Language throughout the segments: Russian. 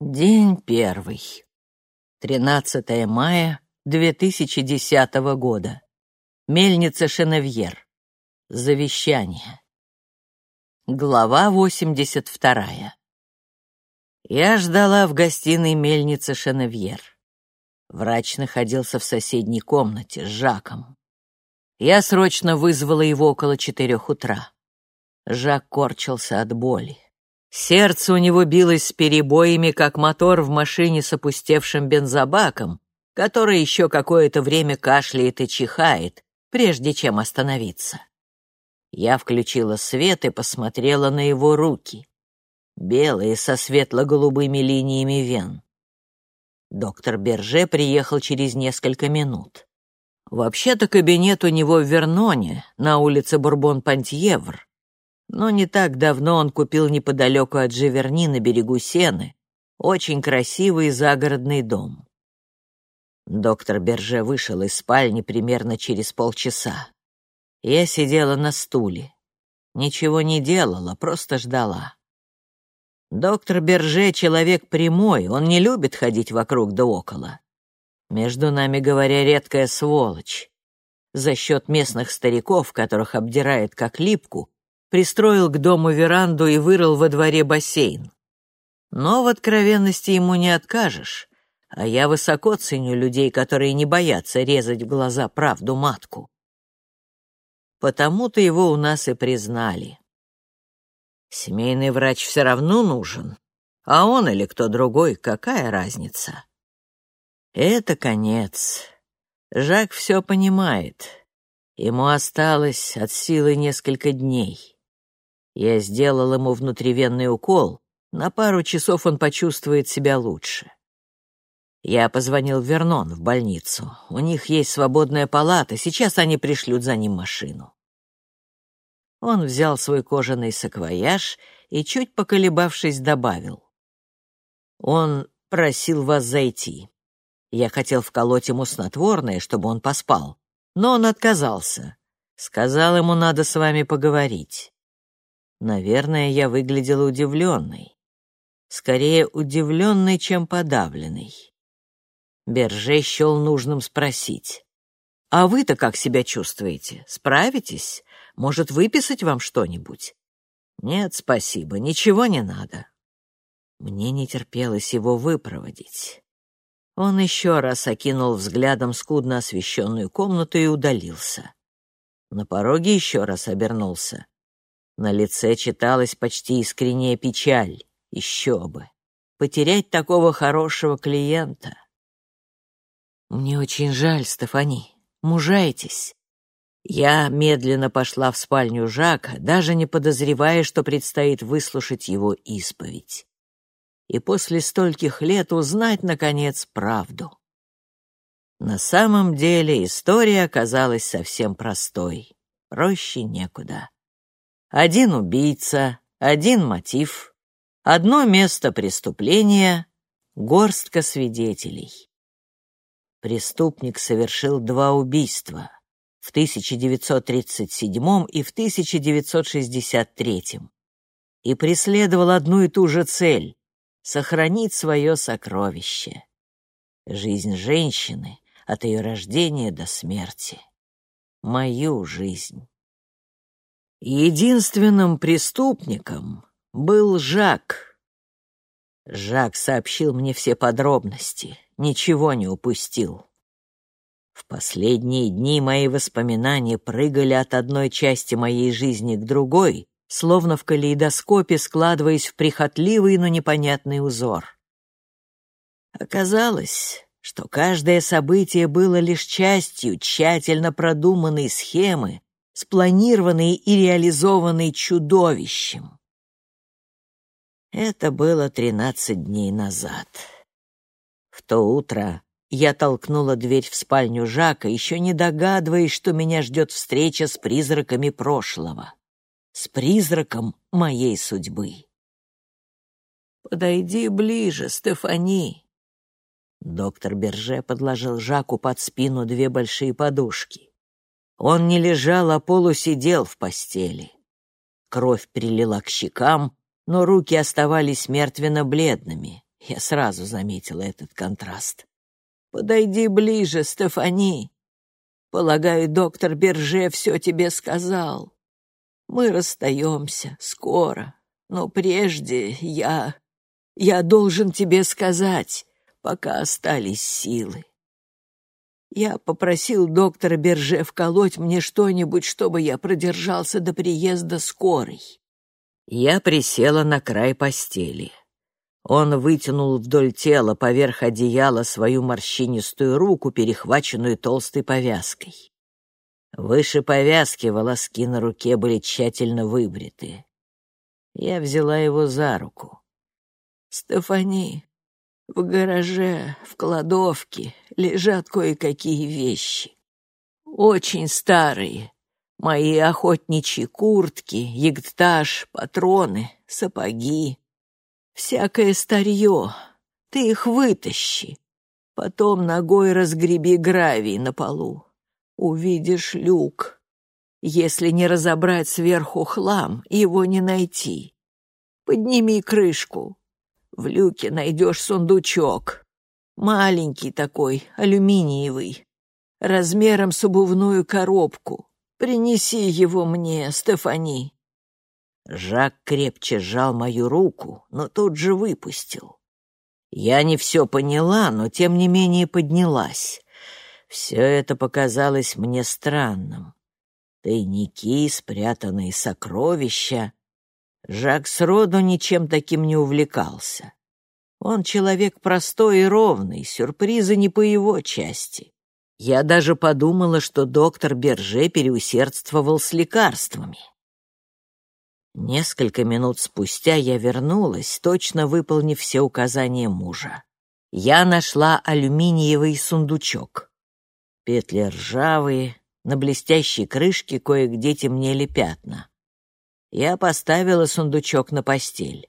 День первый. 13 мая 2010 года. Мельница Шеневьер. Завещание. Глава 82. Я ждала в гостиной мельницы Шеневьер. Врач находился в соседней комнате с Жаком. Я срочно вызвала его около четырех утра. Жак корчился от боли. Сердце у него билось с перебоями, как мотор в машине с опустевшим бензобаком, который еще какое-то время кашляет и чихает, прежде чем остановиться. Я включила свет и посмотрела на его руки, белые со светло-голубыми линиями вен. Доктор Берже приехал через несколько минут. Вообще-то кабинет у него в Верноне, на улице Бурбон-Пантьевр, но не так давно он купил неподалеку от Живерни на берегу Сены очень красивый загородный дом. Доктор Берже вышел из спальни примерно через полчаса. Я сидела на стуле. Ничего не делала, просто ждала. Доктор Берже — человек прямой, он не любит ходить вокруг да около. Между нами говоря, редкая сволочь. За счет местных стариков, которых обдирает как липку, пристроил к дому веранду и вырыл во дворе бассейн. Но в откровенности ему не откажешь, а я высоко ценю людей, которые не боятся резать в глаза правду матку. Потому-то его у нас и признали. Семейный врач все равно нужен, а он или кто другой, какая разница? Это конец. Жак все понимает. Ему осталось от силы несколько дней. Я сделал ему внутривенный укол. На пару часов он почувствует себя лучше. Я позвонил в Вернон, в больницу. У них есть свободная палата, сейчас они пришлют за ним машину. Он взял свой кожаный саквояж и, чуть поколебавшись, добавил. Он просил вас зайти. Я хотел вколоть ему снотворное, чтобы он поспал, но он отказался. Сказал ему, надо с вами поговорить. Наверное, я выглядела удивленной. Скорее удивленной, чем подавленной. Берже счел нужным спросить. «А вы-то как себя чувствуете? Справитесь? Может, выписать вам что-нибудь?» «Нет, спасибо, ничего не надо». Мне не терпелось его выпроводить. Он еще раз окинул взглядом скудно освещенную комнату и удалился. На пороге еще раз обернулся. На лице читалась почти искренняя печаль. Еще бы. Потерять такого хорошего клиента. Мне очень жаль, Стефани. Мужайтесь. Я медленно пошла в спальню Жака, даже не подозревая, что предстоит выслушать его исповедь. И после стольких лет узнать, наконец, правду. На самом деле история оказалась совсем простой. Проще некуда. Один убийца, один мотив, одно место преступления, горстка свидетелей. Преступник совершил два убийства в 1937 и в 1963 и преследовал одну и ту же цель — сохранить свое сокровище. Жизнь женщины от ее рождения до смерти. Мою жизнь. Единственным преступником был Жак. Жак сообщил мне все подробности, ничего не упустил. В последние дни мои воспоминания прыгали от одной части моей жизни к другой, словно в калейдоскопе складываясь в прихотливый, но непонятный узор. Оказалось, что каждое событие было лишь частью тщательно продуманной схемы, спланированный и реализованный чудовищем. Это было тринадцать дней назад. В то утро я толкнула дверь в спальню Жака, еще не догадываясь, что меня ждет встреча с призраками прошлого, с призраком моей судьбы. «Подойди ближе, Стефани!» Доктор Берже подложил Жаку под спину две большие подушки. Он не лежал, а полусидел в постели. Кровь прилила к щекам, но руки оставались мертвенно-бледными, Я сразу заметила этот контраст. «Подойди ближе, Стефани. Полагаю, доктор Берже все тебе сказал. Мы расстаемся скоро, но прежде я... Я должен тебе сказать, пока остались силы. Я попросил доктора Берже вколоть мне что-нибудь, чтобы я продержался до приезда скорой. Я присела на край постели. Он вытянул вдоль тела поверх одеяла свою морщинистую руку, перехваченную толстой повязкой. Выше повязки волоски на руке были тщательно выбриты. Я взяла его за руку. «Стефани, в гараже, в кладовке лежат кое-какие вещи. Очень старые. Мои охотничьи куртки, ягдтаж, патроны, сапоги. Всякое старье. Ты их вытащи. Потом ногой разгреби гравий на полу. Увидишь люк. Если не разобрать сверху хлам, его не найти. Подними крышку, в люке найдешь сундучок. Маленький такой, алюминиевый, размером с обувную коробку. Принеси его мне, Стефани». Жак крепче сжал мою руку, но тут же выпустил. Я не все поняла, но тем не менее поднялась. Все это показалось мне странным. Тайники, спрятанные сокровища, Жак сроду ничем таким не увлекался. Он человек простой и ровный, сюрпризы не по его части. Я даже подумала, что доктор Берже переусердствовал с лекарствами. Несколько минут спустя я вернулась, точно выполнив все указания мужа. Я нашла алюминиевый сундучок. Петли ржавые, на блестящей крышке кое-где темнели пятна. Я поставила сундучок на постель.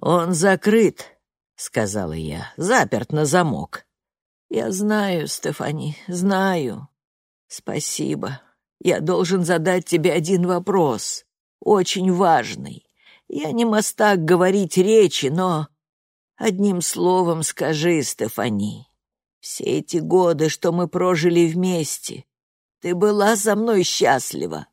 «Он закрыт», — сказала я, — «заперт на замок». «Я знаю, Стефани, знаю. Спасибо. Я должен задать тебе один вопрос, очень важный. Я не мастак говорить речи, но... Одним словом скажи, Стефани, все эти годы, что мы прожили вместе, ты была со мной счастлива?»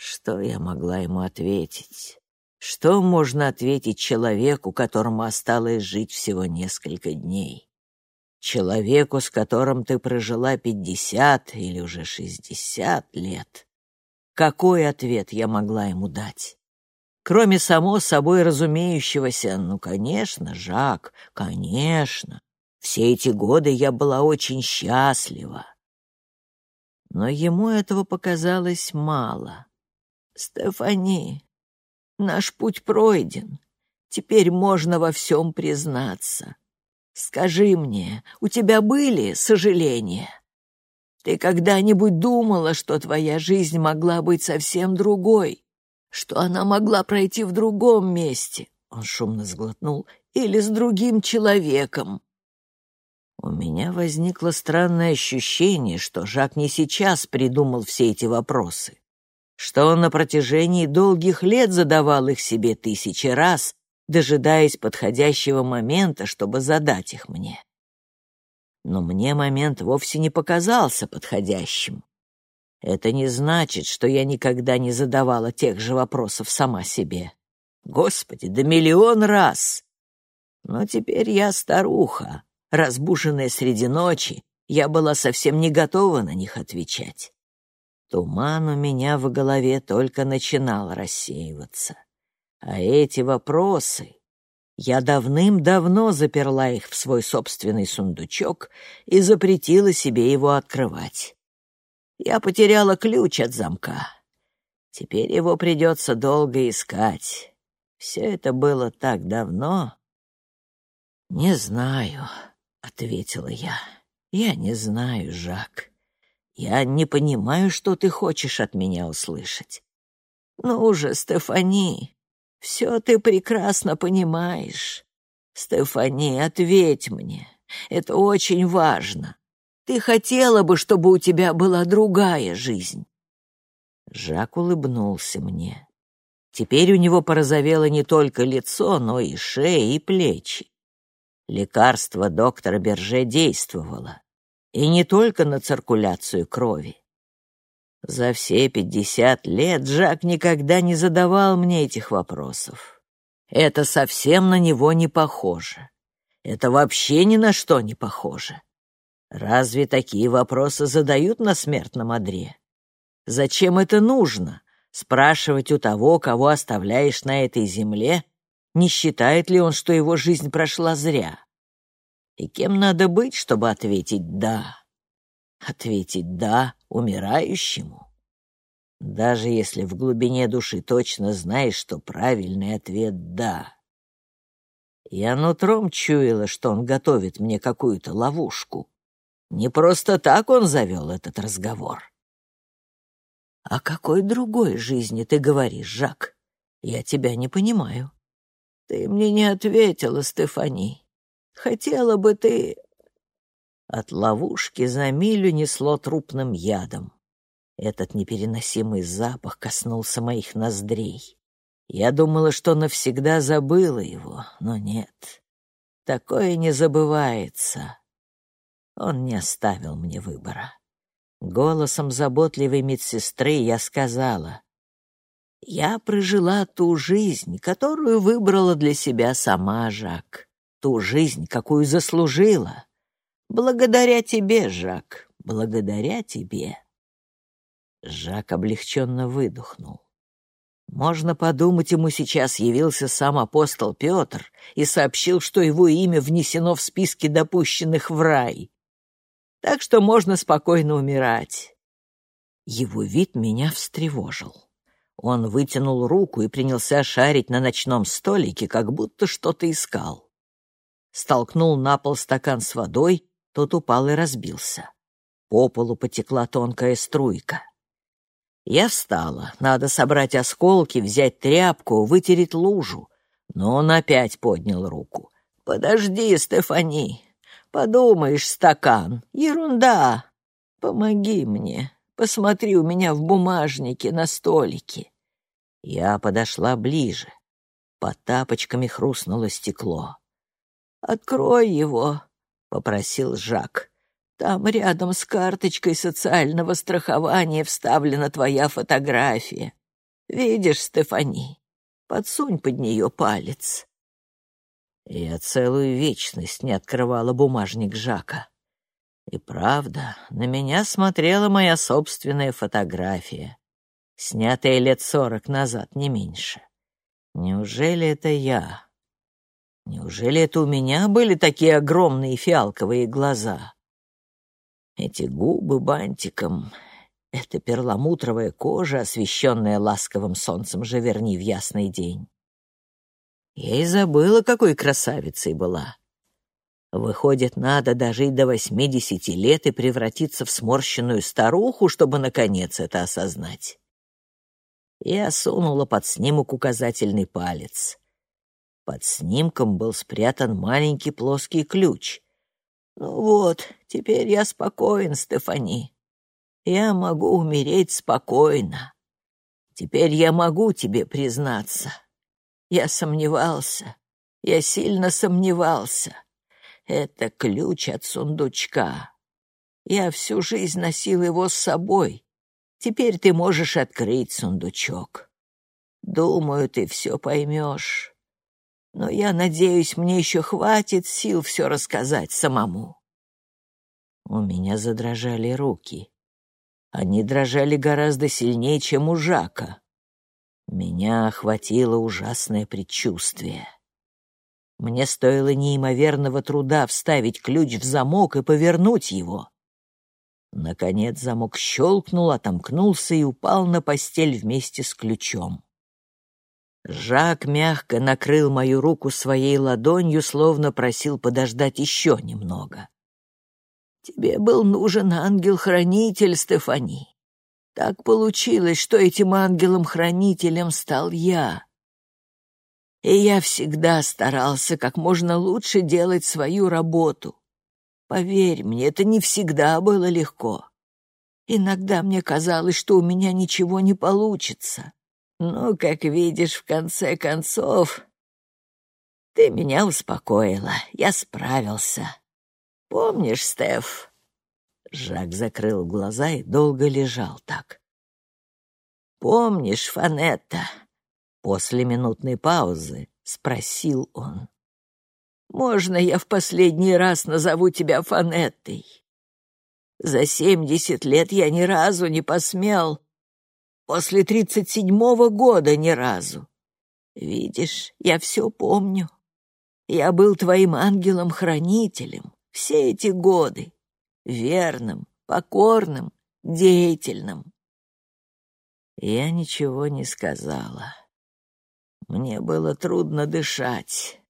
Что я могла ему ответить? Что можно ответить человеку, которому осталось жить всего несколько дней? Человеку, с которым ты прожила пятьдесят или уже шестьдесят лет? Какой ответ я могла ему дать? Кроме само собой разумеющегося, ну, конечно, Жак, конечно. Все эти годы я была очень счастлива. Но ему этого показалось мало. «Стефани, наш путь пройден. Теперь можно во всем признаться. Скажи мне, у тебя были сожаления? Ты когда-нибудь думала, что твоя жизнь могла быть совсем другой, что она могла пройти в другом месте?» Он шумно сглотнул. «Или с другим человеком?» У меня возникло странное ощущение, что Жак не сейчас придумал все эти вопросы что он на протяжении долгих лет задавал их себе тысячи раз, дожидаясь подходящего момента, чтобы задать их мне. Но мне момент вовсе не показался подходящим. Это не значит, что я никогда не задавала тех же вопросов сама себе. Господи, да миллион раз! Но теперь я старуха, разбуженная среди ночи, я была совсем не готова на них отвечать. Туман у меня в голове только начинал рассеиваться. А эти вопросы... Я давным-давно заперла их в свой собственный сундучок и запретила себе его открывать. Я потеряла ключ от замка. Теперь его придется долго искать. Все это было так давно. «Не знаю», — ответила я. «Я не знаю, Жак. Я не понимаю, что ты хочешь от меня услышать. Ну же, Стефани, все ты прекрасно понимаешь. Стефани, ответь мне. Это очень важно. Ты хотела бы, чтобы у тебя была другая жизнь. Жак улыбнулся мне. Теперь у него порозовело не только лицо, но и шея, и плечи. Лекарство доктора Берже действовало. И не только на циркуляцию крови. За все пятьдесят лет Жак никогда не задавал мне этих вопросов. Это совсем на него не похоже. Это вообще ни на что не похоже. Разве такие вопросы задают на смертном одре? Зачем это нужно? Спрашивать у того, кого оставляешь на этой земле, не считает ли он, что его жизнь прошла зря? И кем надо быть, чтобы ответить «да»? Ответить «да» умирающему? Даже если в глубине души точно знаешь, что правильный ответ «да». Я нутром чуяла, что он готовит мне какую-то ловушку. Не просто так он завел этот разговор. «О какой другой жизни ты говоришь, Жак? Я тебя не понимаю». «Ты мне не ответила, Стефани. Хотела бы ты...» От ловушки за милю несло трупным ядом. Этот непереносимый запах коснулся моих ноздрей. Я думала, что навсегда забыла его, но нет. Такое не забывается. Он не оставил мне выбора. Голосом заботливой медсестры я сказала, «Я прожила ту жизнь, которую выбрала для себя сама, Жак, ту жизнь, какую заслужила. Благодаря тебе, Жак, благодаря тебе». Жак облегченно выдохнул. Можно подумать, ему сейчас явился сам апостол Петр и сообщил, что его имя внесено в списки допущенных в рай так что можно спокойно умирать. Его вид меня встревожил. Он вытянул руку и принялся шарить на ночном столике, как будто что-то искал. Столкнул на пол стакан с водой, тот упал и разбился. По полу потекла тонкая струйка. Я встала, надо собрать осколки, взять тряпку, вытереть лужу. Но он опять поднял руку. «Подожди, Стефани, Подумаешь, стакан. Ерунда. Помоги мне. Посмотри у меня в бумажнике на столике. Я подошла ближе. Под тапочками хрустнуло стекло. «Открой его», — попросил Жак. «Там рядом с карточкой социального страхования вставлена твоя фотография. Видишь, Стефани? Подсунь под нее палец». Я целую вечность не открывала бумажник Жака. И правда, на меня смотрела моя собственная фотография, снятая лет сорок назад, не меньше. Неужели это я? Неужели это у меня были такие огромные фиалковые глаза? Эти губы бантиком, эта перламутровая кожа, освещенная ласковым солнцем же верни в ясный день. Я и забыла, какой красавицей была. Выходит, надо дожить до восьмидесяти лет и превратиться в сморщенную старуху, чтобы, наконец, это осознать. Я сунула под снимок указательный палец. Под снимком был спрятан маленький плоский ключ. «Ну вот, теперь я спокоен, Стефани. Я могу умереть спокойно. Теперь я могу тебе признаться». Я сомневался, я сильно сомневался. Это ключ от сундучка. Я всю жизнь носил его с собой. Теперь ты можешь открыть сундучок. Думаю, ты все поймешь. Но я надеюсь, мне еще хватит сил все рассказать самому. У меня задрожали руки. Они дрожали гораздо сильнее, чем у Жака. Меня охватило ужасное предчувствие. Мне стоило неимоверного труда вставить ключ в замок и повернуть его. Наконец замок щелкнул, отомкнулся и упал на постель вместе с ключом. Жак мягко накрыл мою руку своей ладонью, словно просил подождать еще немного. «Тебе был нужен ангел-хранитель, Стефани. Так получилось, что этим ангелом-хранителем стал я. И я всегда старался как можно лучше делать свою работу. Поверь мне, это не всегда было легко. Иногда мне казалось, что у меня ничего не получится. Ну, как видишь, в конце концов, ты меня успокоила. Я справился. Помнишь, Стеф?» Жак закрыл глаза и долго лежал так. «Помнишь, Фанетта?» После минутной паузы спросил он. «Можно я в последний раз назову тебя Фанеттой? За семьдесят лет я ни разу не посмел. После тридцать седьмого года ни разу. Видишь, я все помню. Я был твоим ангелом-хранителем все эти годы. Верным, покорным, деятельным. Я ничего не сказала. Мне было трудно дышать.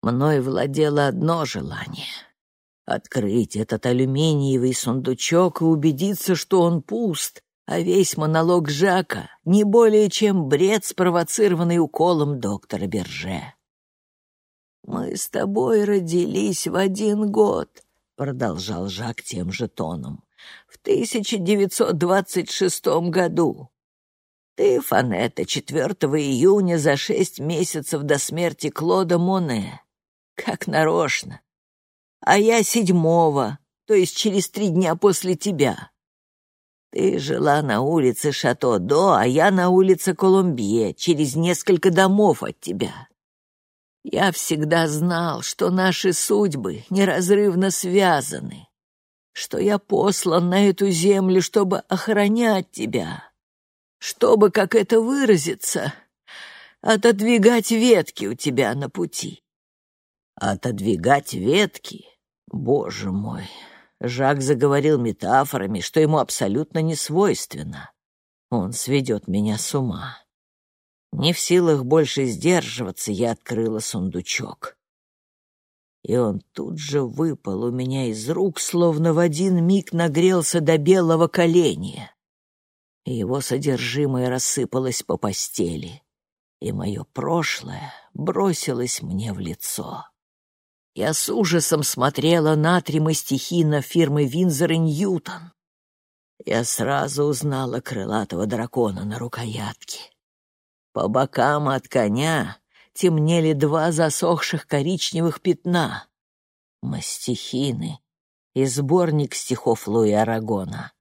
Мной владело одно желание — открыть этот алюминиевый сундучок и убедиться, что он пуст, а весь монолог Жака — не более чем бред, спровоцированный уколом доктора Берже. «Мы с тобой родились в один год», — продолжал Жак тем же тоном, — «в 1926 году. Ты, Фанета, 4 июня за шесть месяцев до смерти Клода Моне. Как нарочно. А я седьмого, то есть через три дня после тебя. Ты жила на улице Шато-До, а я на улице Колумбье, через несколько домов от тебя. Я всегда знал, что наши судьбы неразрывно связаны, что я послан на эту землю, чтобы охранять тебя, чтобы, как это выразиться, отодвигать ветки у тебя на пути. Отодвигать ветки? Боже мой! Жак заговорил метафорами, что ему абсолютно не свойственно. Он сведет меня с ума. Не в силах больше сдерживаться, я открыла сундучок. И он тут же выпал у меня из рук, словно в один миг нагрелся до белого коленя. И его содержимое рассыпалось по постели, и мое прошлое бросилось мне в лицо. Я с ужасом смотрела на тримы стихина фирмы Винзор и Ньютон. Я сразу узнала крылатого дракона на рукоятке. По бокам от коня темнели два засохших коричневых пятна. Мастихины и сборник стихов Луи Арагона.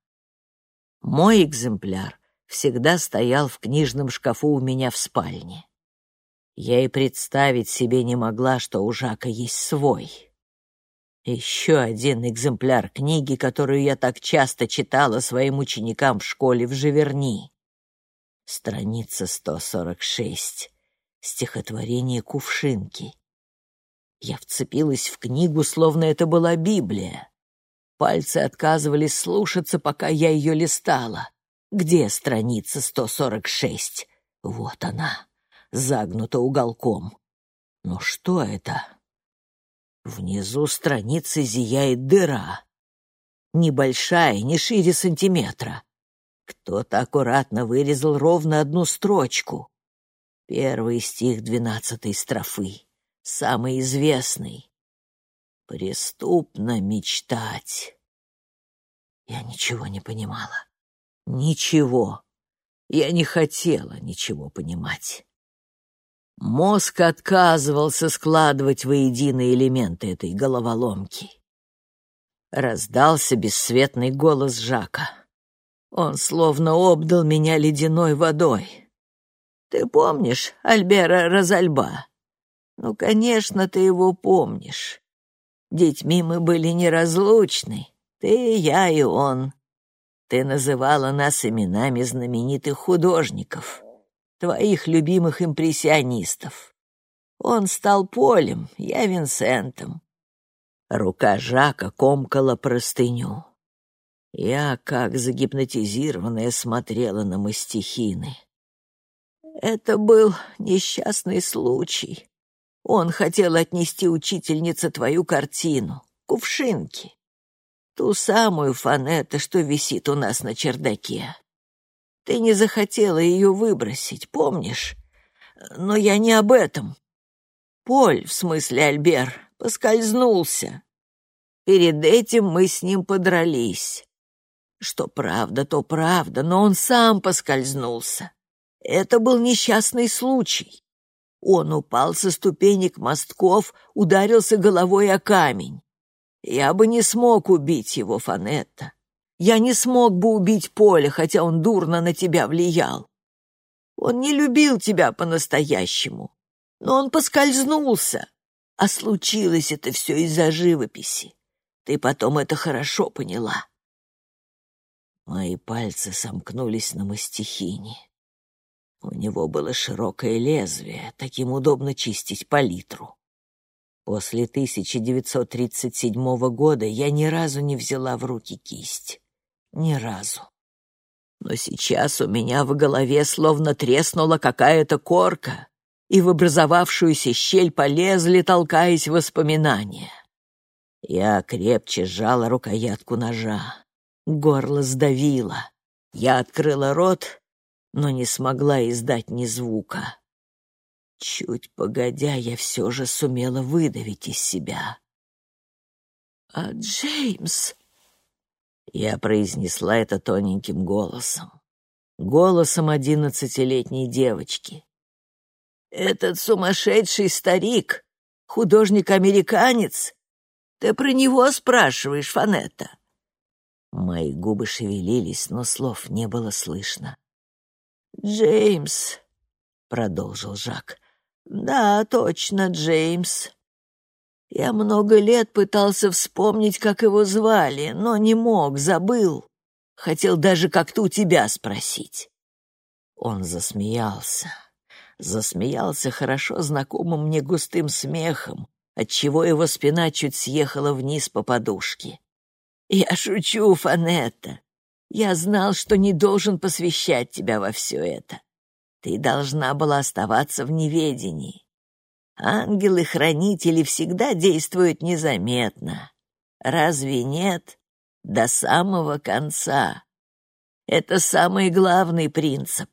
Мой экземпляр всегда стоял в книжном шкафу у меня в спальне. Я и представить себе не могла, что у Жака есть свой. Еще один экземпляр книги, которую я так часто читала своим ученикам в школе в Живерни. Страница 146. Стихотворение Кувшинки. Я вцепилась в книгу, словно это была Библия. Пальцы отказывались слушаться, пока я ее листала. Где страница 146? Вот она, загнута уголком. Но что это? Внизу страницы зияет дыра. Небольшая, не шире сантиметра. Кто-то аккуратно вырезал ровно одну строчку. Первый стих двенадцатой строфы, самый известный. «Преступно мечтать». Я ничего не понимала. Ничего. Я не хотела ничего понимать. Мозг отказывался складывать воедино элементы этой головоломки. Раздался бесцветный голос Жака. Он словно обдал меня ледяной водой. Ты помнишь Альбера Розальба? Ну, конечно, ты его помнишь. Детьми мы были неразлучны. Ты, я и он. Ты называла нас именами знаменитых художников, твоих любимых импрессионистов. Он стал Полем, я Винсентом. Рука Жака комкала простыню. Я, как загипнотизированная, смотрела на мастихины. Это был несчастный случай. Он хотел отнести учительнице твою картину, кувшинки. Ту самую фанету, что висит у нас на чердаке. Ты не захотела ее выбросить, помнишь? Но я не об этом. Поль, в смысле Альбер, поскользнулся. Перед этим мы с ним подрались. Что правда, то правда, но он сам поскользнулся. Это был несчастный случай. Он упал со ступенек мостков, ударился головой о камень. Я бы не смог убить его, Фанетта. Я не смог бы убить Поля, хотя он дурно на тебя влиял. Он не любил тебя по-настоящему, но он поскользнулся. А случилось это все из-за живописи. Ты потом это хорошо поняла. Мои пальцы сомкнулись на мастихине. У него было широкое лезвие, таким удобно чистить палитру. После 1937 года я ни разу не взяла в руки кисть. Ни разу. Но сейчас у меня в голове словно треснула какая-то корка, и в образовавшуюся щель полезли, толкаясь воспоминания. Я крепче сжала рукоятку ножа. Горло сдавило. Я открыла рот, но не смогла издать ни звука. Чуть погодя, я все же сумела выдавить из себя. «А Джеймс...» Я произнесла это тоненьким голосом. Голосом одиннадцатилетней девочки. «Этот сумасшедший старик, художник-американец, ты про него спрашиваешь, Фанетта?» Мои губы шевелились, но слов не было слышно. «Джеймс», — продолжил Жак. «Да, точно, Джеймс. Я много лет пытался вспомнить, как его звали, но не мог, забыл. Хотел даже как-то у тебя спросить». Он засмеялся. Засмеялся хорошо знакомым мне густым смехом, отчего его спина чуть съехала вниз по подушке. «Я шучу, Фанетта. Я знал, что не должен посвящать тебя во все это. Ты должна была оставаться в неведении. Ангелы-хранители всегда действуют незаметно. Разве нет? До самого конца. Это самый главный принцип.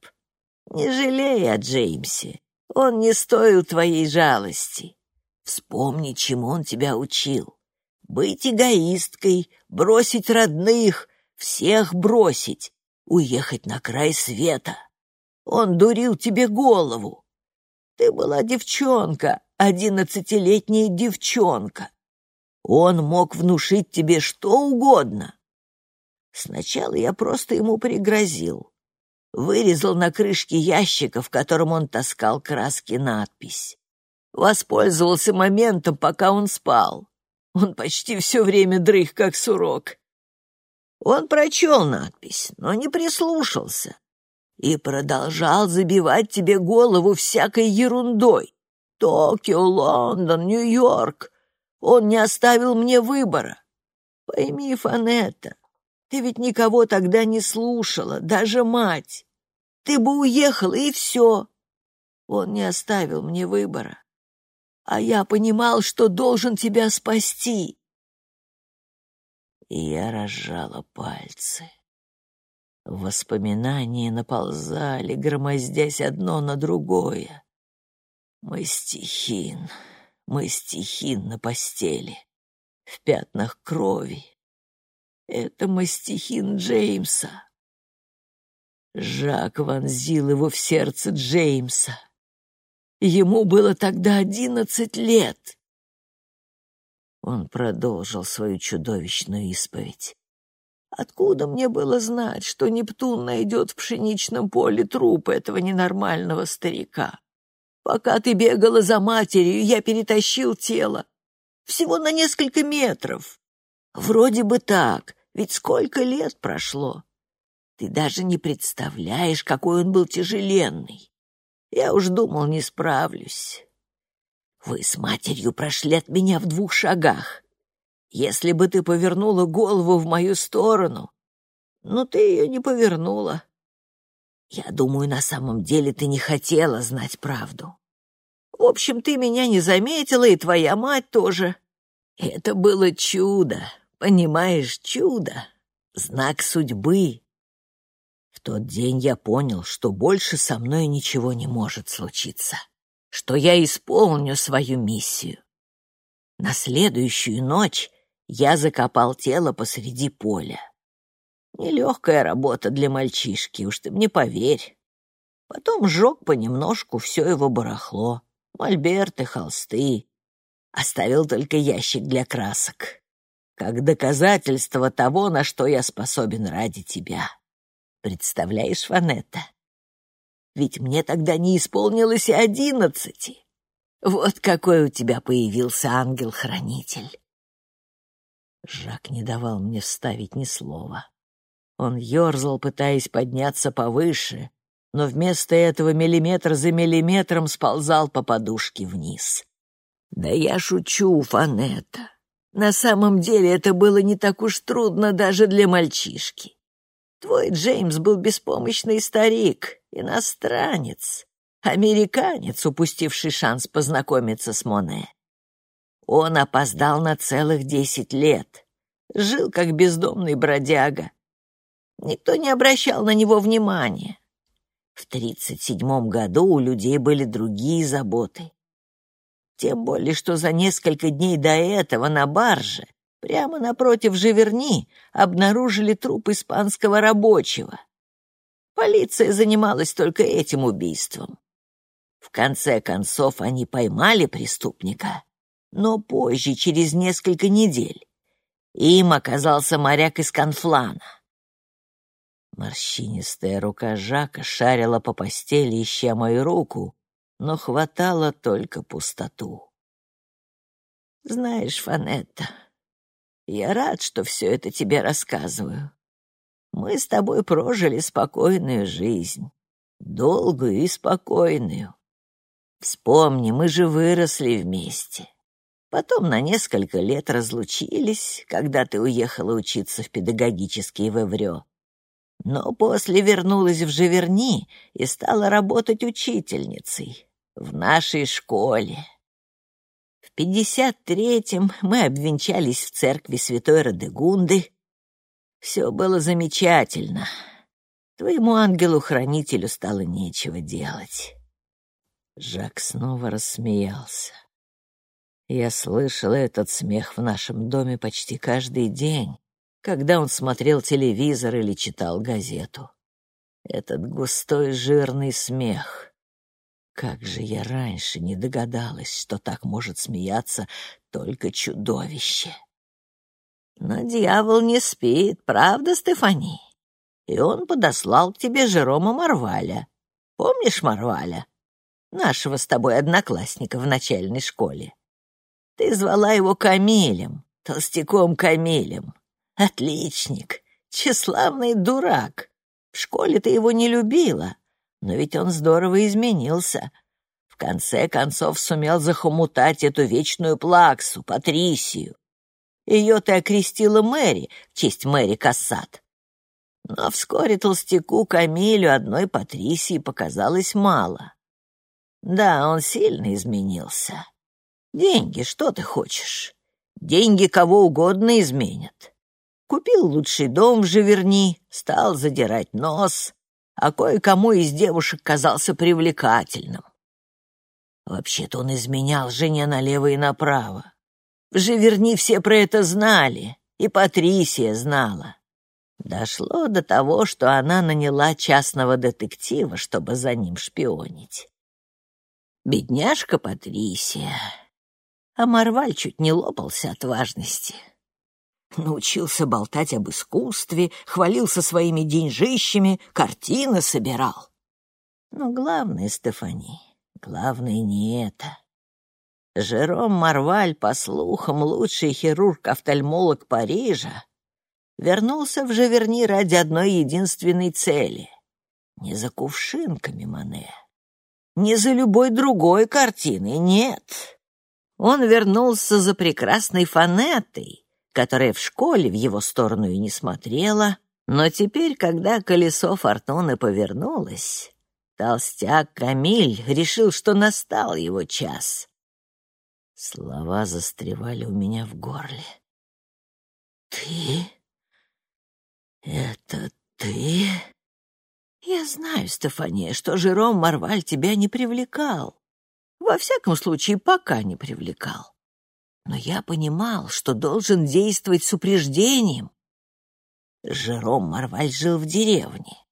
Не жалей о Джеймсе. Он не стоил твоей жалости. Вспомни, чему он тебя учил. Быть эгоисткой, бросить родных, всех бросить, уехать на край света. Он дурил тебе голову. Ты была девчонка, одиннадцатилетняя девчонка. Он мог внушить тебе что угодно. Сначала я просто ему пригрозил. Вырезал на крышке ящика, в котором он таскал краски надпись. Воспользовался моментом, пока он спал. Он почти все время дрых, как сурок. Он прочел надпись, но не прислушался и продолжал забивать тебе голову всякой ерундой. Токио, Лондон, Нью-Йорк. Он не оставил мне выбора. Пойми, Фанетта, ты ведь никого тогда не слушала, даже мать. Ты бы уехала, и все. Он не оставил мне выбора а я понимал, что должен тебя спасти. И я разжала пальцы. Воспоминания наползали, громоздясь одно на другое. Мастихин, мастихин на постели, в пятнах крови. Это мастихин Джеймса. Жак вонзил его в сердце Джеймса. Ему было тогда одиннадцать лет. Он продолжил свою чудовищную исповедь. Откуда мне было знать, что Нептун найдет в пшеничном поле труп этого ненормального старика? Пока ты бегала за матерью, я перетащил тело. Всего на несколько метров. Вроде бы так, ведь сколько лет прошло. Ты даже не представляешь, какой он был тяжеленный. Я уж думал, не справлюсь. Вы с матерью прошли от меня в двух шагах. Если бы ты повернула голову в мою сторону, но ты ее не повернула. Я думаю, на самом деле ты не хотела знать правду. В общем, ты меня не заметила, и твоя мать тоже. Это было чудо, понимаешь, чудо, знак судьбы. В тот день я понял, что больше со мной ничего не может случиться, что я исполню свою миссию. На следующую ночь я закопал тело посреди поля. Нелегкая работа для мальчишки, уж ты мне поверь. Потом сжег понемножку все его барахло, мольберты, холсты. Оставил только ящик для красок, как доказательство того, на что я способен ради тебя. Представляешь, Фанетта? Ведь мне тогда не исполнилось и одиннадцати. Вот какой у тебя появился ангел-хранитель. Жак не давал мне вставить ни слова. Он ерзал, пытаясь подняться повыше, но вместо этого миллиметр за миллиметром сползал по подушке вниз. «Да я шучу, Фанетта. На самом деле это было не так уж трудно даже для мальчишки. Твой Джеймс был беспомощный старик, иностранец, американец, упустивший шанс познакомиться с Моне. Он опоздал на целых десять лет, жил как бездомный бродяга. Никто не обращал на него внимания. В тридцать седьмом году у людей были другие заботы. Тем более, что за несколько дней до этого на барже Прямо напротив Живерни обнаружили труп испанского рабочего. Полиция занималась только этим убийством. В конце концов они поймали преступника, но позже, через несколько недель, им оказался моряк из Конфлана. Морщинистая рука Жака шарила по постели, ища мою руку, но хватало только пустоту. «Знаешь, Фанетта, я рад, что все это тебе рассказываю. Мы с тобой прожили спокойную жизнь, долгую и спокойную. Вспомни, мы же выросли вместе. Потом на несколько лет разлучились, когда ты уехала учиться в педагогический Веврё. Но после вернулась в Живерни и стала работать учительницей в нашей школе. В 53-м мы обвенчались в церкви святой Радегунды. Все было замечательно. Твоему ангелу-хранителю стало нечего делать. Жак снова рассмеялся. Я слышала этот смех в нашем доме почти каждый день, когда он смотрел телевизор или читал газету. Этот густой жирный смех. Как же я раньше не догадалась, что так может смеяться только чудовище. Но дьявол не спит, правда, Стефани? И он подослал к тебе Жерома Марваля. Помнишь Марваля? Нашего с тобой одноклассника в начальной школе. Ты звала его Камилем, толстяком Камилем. Отличник, тщеславный дурак. В школе ты его не любила, но ведь он здорово изменился. В конце концов сумел захомутать эту вечную плаксу, Патрисию. Ее ты окрестила Мэри в честь Мэри Кассат. Но вскоре толстяку Камилю одной Патрисии показалось мало. Да, он сильно изменился. Деньги, что ты хочешь? Деньги кого угодно изменят. Купил лучший дом в Живерни, стал задирать нос, а кое-кому из девушек казался привлекательным. Вообще-то он изменял жене налево и направо. В Живерни все про это знали, и Патрисия знала. Дошло до того, что она наняла частного детектива, чтобы за ним шпионить. Бедняжка Патрисия. А Марваль чуть не лопался от важности. Научился болтать об искусстве, хвалился своими деньжищами, картины собирал. Но главное, Стефани, главное не это. Жером Марваль, по слухам, лучший хирург-офтальмолог Парижа, вернулся в Живерни ради одной единственной цели — не за кувшинками Мане, не за любой другой картиной, нет. Он вернулся за прекрасной фанетой, которая в школе в его сторону и не смотрела, но теперь, когда колесо фортуны повернулось, толстяк Камиль решил, что настал его час. Слова застревали у меня в горле. «Ты? Это ты?» «Я знаю, Стефания, что Жером Марваль тебя не привлекал. Во всяком случае, пока не привлекал но я понимал, что должен действовать с упреждением. Жером Марваль жил в деревне.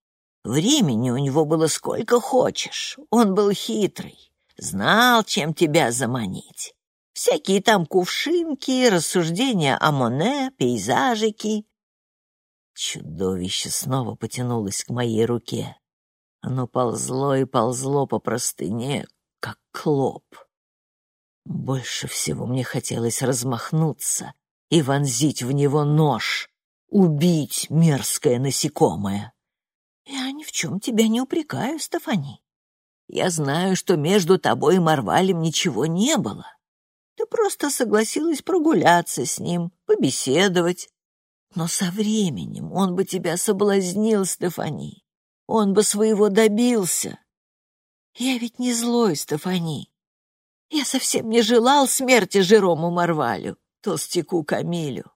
Времени у него было сколько хочешь. Он был хитрый, знал, чем тебя заманить. Всякие там кувшинки, рассуждения о Моне, пейзажики. Чудовище снова потянулось к моей руке. Оно ползло и ползло по простыне, как клоп. Больше всего мне хотелось размахнуться и вонзить в него нож, убить мерзкое насекомое. Я ни в чем тебя не упрекаю, Стефани. Я знаю, что между тобой и Марвалем ничего не было. Ты просто согласилась прогуляться с ним, побеседовать. Но со временем он бы тебя соблазнил, Стефани. Он бы своего добился. Я ведь не злой, Стефани. Я совсем не желал смерти Жерому Марвалю, толстяку Камилю.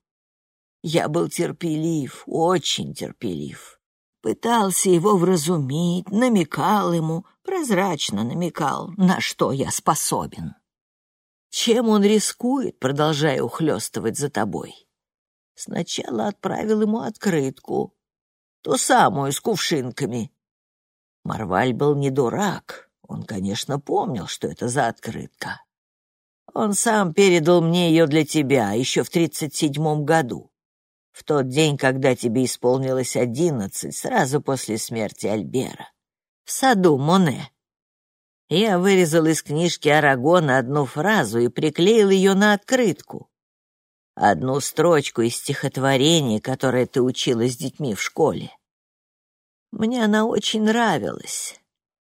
Я был терпелив, очень терпелив. Пытался его вразумить, намекал ему, прозрачно намекал, на что я способен. Чем он рискует, продолжая ухлёстывать за тобой? Сначала отправил ему открытку, ту самую с кувшинками. Марваль был не дурак, он, конечно, помнил, что это за открытка. Он сам передал мне ее для тебя еще в тридцать седьмом году в тот день, когда тебе исполнилось одиннадцать, сразу после смерти Альбера, в саду Моне. Я вырезал из книжки Арагона одну фразу и приклеил ее на открытку. Одну строчку из стихотворения, которое ты учила с детьми в школе. Мне она очень нравилась,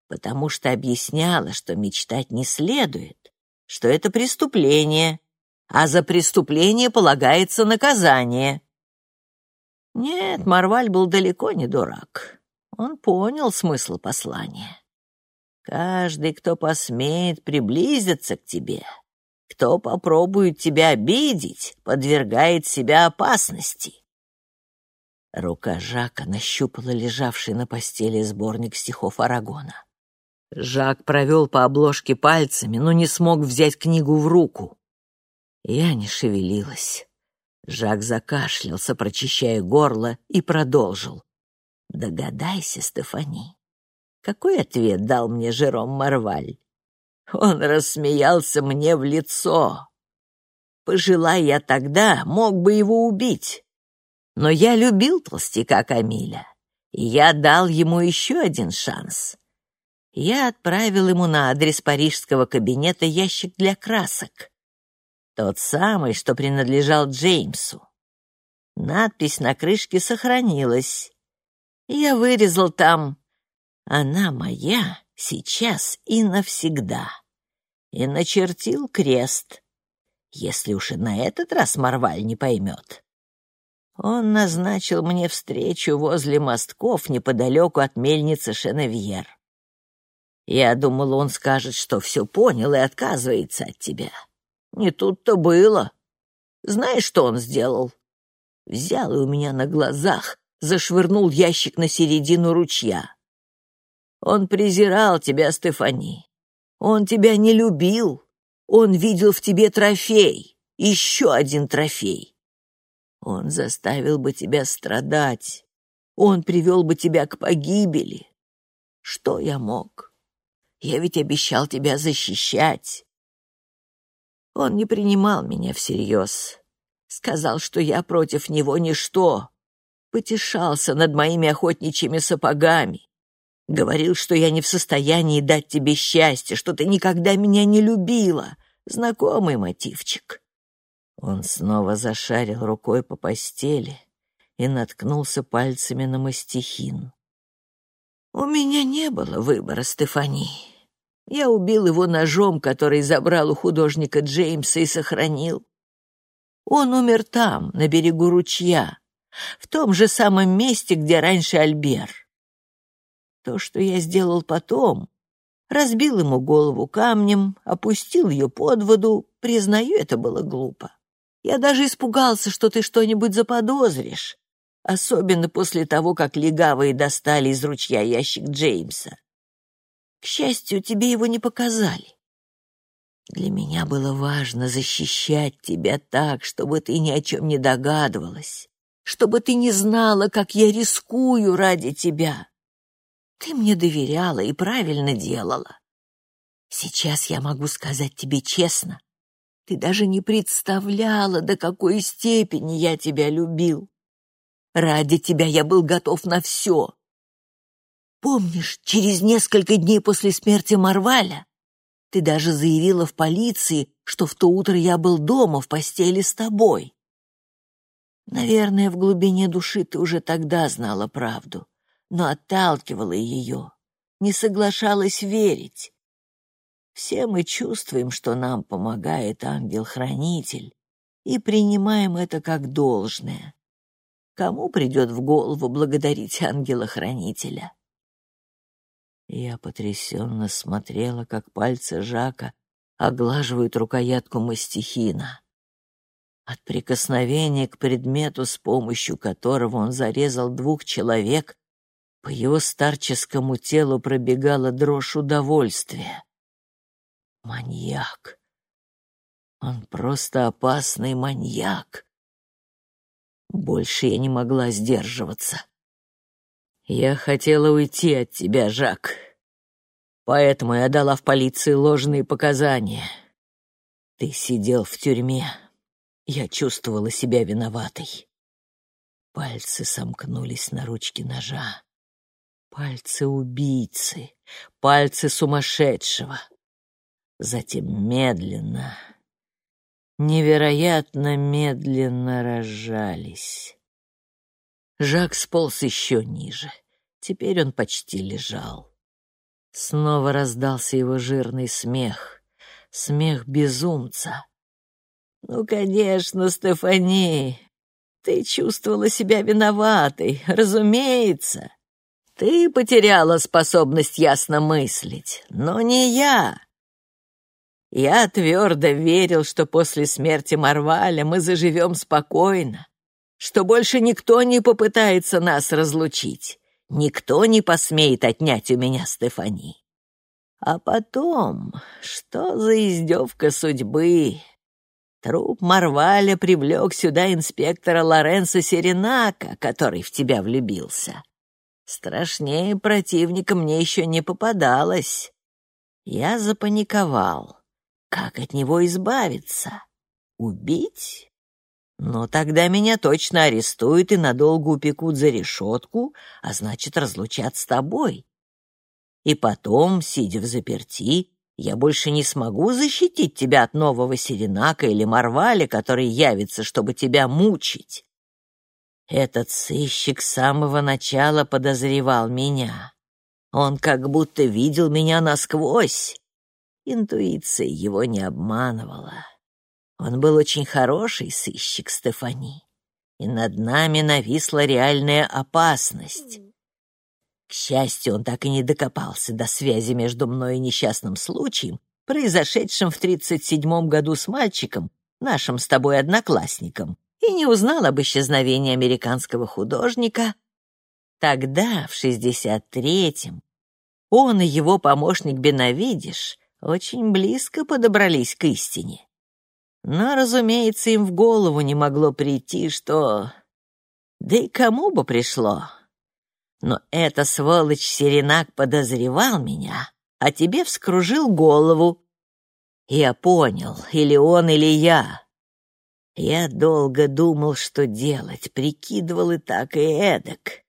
потому что объясняла, что мечтать не следует, что это преступление, а за преступление полагается наказание. Нет, Марваль был далеко не дурак. Он понял смысл послания. Каждый, кто посмеет приблизиться к тебе, кто попробует тебя обидеть, подвергает себя опасности. Рука Жака нащупала лежавший на постели сборник стихов Арагона. Жак провел по обложке пальцами, но не смог взять книгу в руку. Я не шевелилась. Жак закашлялся, прочищая горло, и продолжил. «Догадайся, Стефани, какой ответ дал мне Жером Марваль? Он рассмеялся мне в лицо. Пожелай я тогда, мог бы его убить. Но я любил толстяка Камиля, и я дал ему еще один шанс. Я отправил ему на адрес парижского кабинета ящик для красок. Тот самый, что принадлежал Джеймсу. Надпись на крышке сохранилась. Я вырезал там «Она моя сейчас и навсегда» и начертил крест, если уж и на этот раз Марваль не поймет. Он назначил мне встречу возле мостков неподалеку от мельницы Шеневьер. Я думал, он скажет, что все понял и отказывается от тебя. Не тут-то было. Знаешь, что он сделал? Взял и у меня на глазах зашвырнул ящик на середину ручья. Он презирал тебя, Стефани. Он тебя не любил. Он видел в тебе трофей, еще один трофей. Он заставил бы тебя страдать. Он привел бы тебя к погибели. Что я мог? Я ведь обещал тебя защищать. Он не принимал меня всерьез. Сказал, что я против него ничто. Потешался над моими охотничьими сапогами. Говорил, что я не в состоянии дать тебе счастье, что ты никогда меня не любила. Знакомый мотивчик. Он снова зашарил рукой по постели и наткнулся пальцами на мастихин. «У меня не было выбора, Стефани. Я убил его ножом, который забрал у художника Джеймса и сохранил. Он умер там, на берегу ручья, в том же самом месте, где раньше Альбер. То, что я сделал потом, разбил ему голову камнем, опустил ее под воду, признаю, это было глупо. Я даже испугался, что ты что-нибудь заподозришь, особенно после того, как легавые достали из ручья ящик Джеймса. К счастью, тебе его не показали. Для меня было важно защищать тебя так, чтобы ты ни о чем не догадывалась, чтобы ты не знала, как я рискую ради тебя. Ты мне доверяла и правильно делала. Сейчас я могу сказать тебе честно, ты даже не представляла, до какой степени я тебя любил. Ради тебя я был готов на все. Помнишь, через несколько дней после смерти Марваля ты даже заявила в полиции, что в то утро я был дома в постели с тобой. Наверное, в глубине души ты уже тогда знала правду, но отталкивала ее, не соглашалась верить. Все мы чувствуем, что нам помогает ангел-хранитель, и принимаем это как должное. Кому придет в голову благодарить ангела-хранителя? Я потрясенно смотрела, как пальцы Жака оглаживают рукоятку мастихина. От прикосновения к предмету, с помощью которого он зарезал двух человек, по его старческому телу пробегала дрожь удовольствия. Маньяк. Он просто опасный маньяк. Больше я не могла сдерживаться. Я хотела уйти от тебя, Жак. Поэтому я дала в полиции ложные показания. Ты сидел в тюрьме. Я чувствовала себя виноватой. Пальцы сомкнулись на ручке ножа. Пальцы убийцы, пальцы сумасшедшего затем медленно, невероятно медленно разжались. Жак сполз еще ниже. Теперь он почти лежал. Снова раздался его жирный смех, смех безумца. «Ну, конечно, Стефани, ты чувствовала себя виноватой, разумеется. Ты потеряла способность ясно мыслить, но не я. Я твердо верил, что после смерти Марваля мы заживем спокойно, что больше никто не попытается нас разлучить, никто не посмеет отнять у меня Стефани. А потом, что за издевка судьбы? Труп Марваля привлек сюда инспектора Лоренцо Серенака, который в тебя влюбился. Страшнее противника мне еще не попадалось. Я запаниковал. Как от него избавиться? Убить? Но тогда меня точно арестуют и надолго упекут за решетку, а значит, разлучат с тобой. И потом, сидя в заперти, я больше не смогу защитить тебя от нового Серенака или Марваля, который явится, чтобы тебя мучить. Этот сыщик с самого начала подозревал меня. Он как будто видел меня насквозь. Интуиция его не обманывала. Он был очень хороший сыщик Стефани, и над нами нависла реальная опасность. К счастью, он так и не докопался до связи между мной и несчастным случаем, произошедшим в тридцать седьмом году с мальчиком, нашим с тобой одноклассником, и не узнал об исчезновении американского художника. Тогда, в шестьдесят третьем, он и его помощник Беновидиш очень близко подобрались к истине. Но, разумеется, им в голову не могло прийти, что... Да и кому бы пришло? Но эта сволочь Серенак подозревал меня, а тебе вскружил голову. Я понял, или он, или я. Я долго думал, что делать, прикидывал и так, и эдак.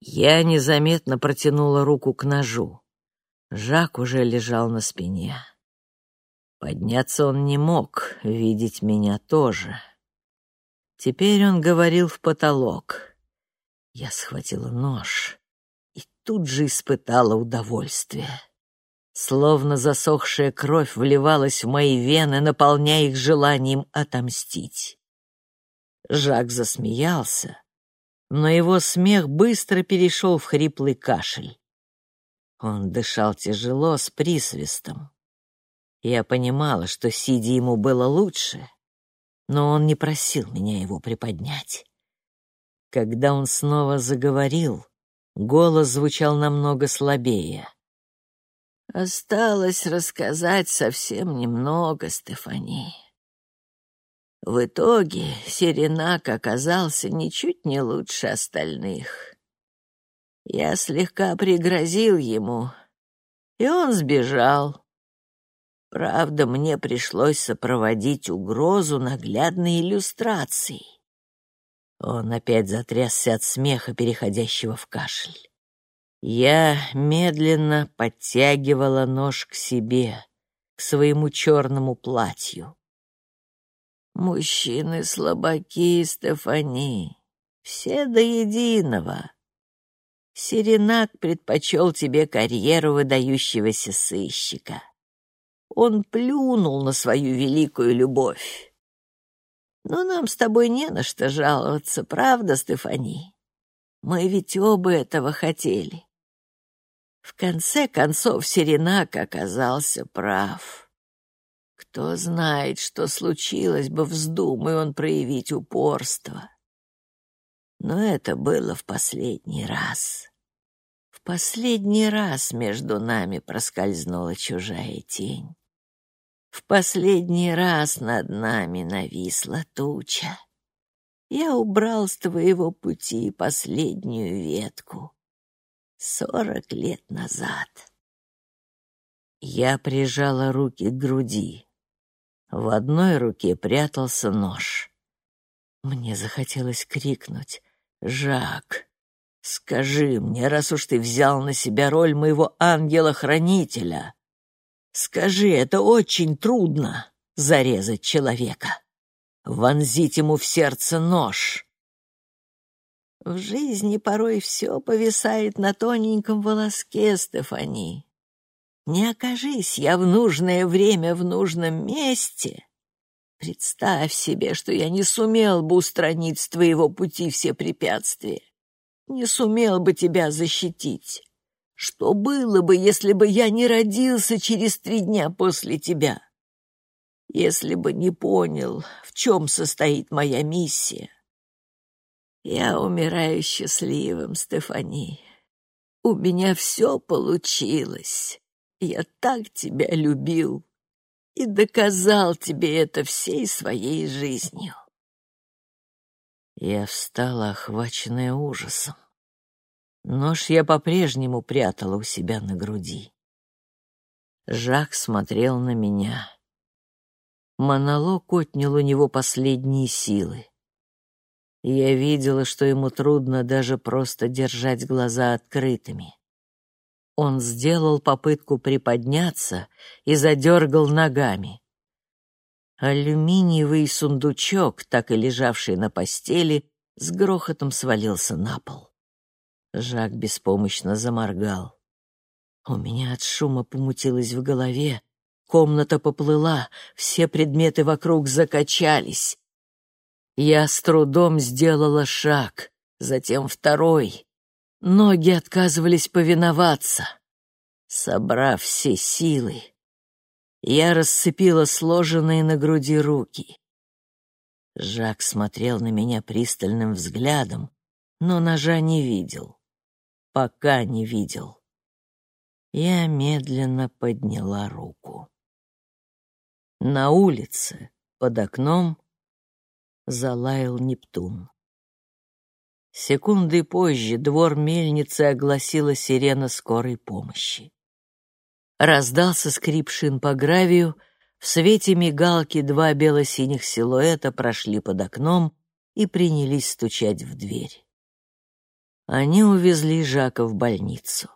Я незаметно протянула руку к ножу. Жак уже лежал на спине. Подняться он не мог, видеть меня тоже. Теперь он говорил в потолок. Я схватила нож и тут же испытала удовольствие. Словно засохшая кровь вливалась в мои вены, наполняя их желанием отомстить. Жак засмеялся, но его смех быстро перешел в хриплый кашель. Он дышал тяжело, с присвистом. Я понимала, что сидя ему было лучше, но он не просил меня его приподнять. Когда он снова заговорил, голос звучал намного слабее. Осталось рассказать совсем немного, Стефани. В итоге Серенак оказался ничуть не лучше остальных. Я слегка пригрозил ему, и он сбежал. Правда, мне пришлось сопроводить угрозу наглядной иллюстрацией. Он опять затрясся от смеха, переходящего в кашель. Я медленно подтягивала нож к себе, к своему черному платью. Мужчины слабаки, Стефани, все до единого. Серенак предпочел тебе карьеру выдающегося сыщика. Он плюнул на свою великую любовь. Но нам с тобой не на что жаловаться, правда, Стефани? Мы ведь оба этого хотели. В конце концов, Серенак оказался прав. Кто знает, что случилось бы, вздумай он проявить упорство. Но это было в последний раз. В последний раз между нами проскользнула чужая тень. В последний раз над нами нависла туча. Я убрал с твоего пути последнюю ветку сорок лет назад. Я прижала руки к груди. В одной руке прятался нож. Мне захотелось крикнуть «Жак, скажи мне, раз уж ты взял на себя роль моего ангела-хранителя, скажи, это очень трудно — зарезать человека, вонзить ему в сердце нож, в жизни порой все повисает на тоненьком волоске, Стефани. Не окажись я в нужное время в нужном месте. Представь себе, что я не сумел бы устранить с твоего пути все препятствия, не сумел бы тебя защитить. Что было бы, если бы я не родился через три дня после тебя? Если бы не понял, в чем состоит моя миссия? Я умираю счастливым, Стефани. У меня все получилось. Я так тебя любил и доказал тебе это всей своей жизнью. Я встала, охваченная ужасом. Нож я по-прежнему прятала у себя на груди. Жак смотрел на меня. Монолог отнял у него последние силы я видела, что ему трудно даже просто держать глаза открытыми. Он сделал попытку приподняться и задергал ногами. Алюминиевый сундучок, так и лежавший на постели, с грохотом свалился на пол. Жак беспомощно заморгал. У меня от шума помутилось в голове, комната поплыла, все предметы вокруг закачались. Я с трудом сделала шаг, затем второй. Ноги отказывались повиноваться. Собрав все силы, я расцепила сложенные на груди руки. Жак смотрел на меня пристальным взглядом, но ножа не видел. Пока не видел. Я медленно подняла руку. На улице, под окном, залаял Нептун. Секунды позже двор мельницы огласила сирена скорой помощи. Раздался скрип шин по гравию, в свете мигалки два бело-синих силуэта прошли под окном и принялись стучать в дверь. Они увезли Жака в больницу.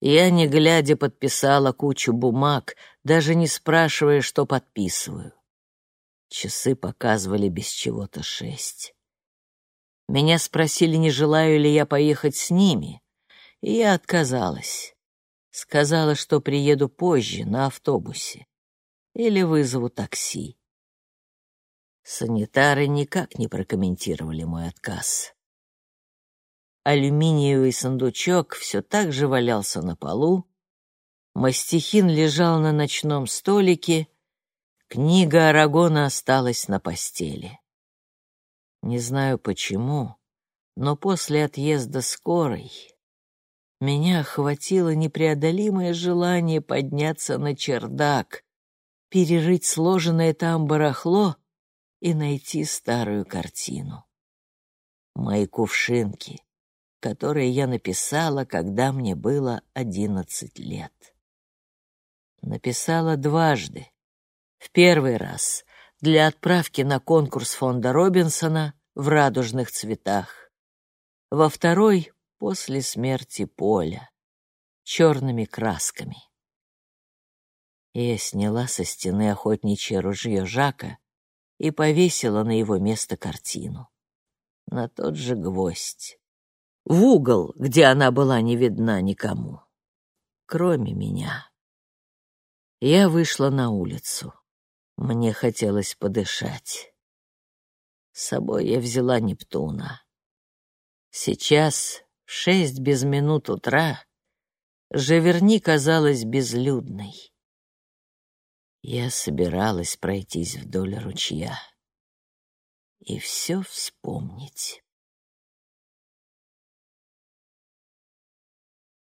Я, не глядя, подписала кучу бумаг, даже не спрашивая, что подписываю. Часы показывали без чего-то шесть. Меня спросили, не желаю ли я поехать с ними, и я отказалась. Сказала, что приеду позже на автобусе или вызову такси. Санитары никак не прокомментировали мой отказ. Алюминиевый сундучок все так же валялся на полу, мастихин лежал на ночном столике, Книга Арагона осталась на постели. Не знаю почему, но после отъезда скорой меня охватило непреодолимое желание подняться на чердак, перерыть сложенное там барахло и найти старую картину. Мои кувшинки, которые я написала, когда мне было одиннадцать лет. Написала дважды. В первый раз для отправки на конкурс фонда Робинсона в радужных цветах. Во второй — после смерти Поля, черными красками. Я сняла со стены охотничье ружье Жака и повесила на его место картину. На тот же гвоздь. В угол, где она была не видна никому. Кроме меня. Я вышла на улицу. Мне хотелось подышать. С собой я взяла Нептуна. Сейчас, в шесть без минут утра, Живерни казалась безлюдной. Я собиралась пройтись вдоль ручья и все вспомнить.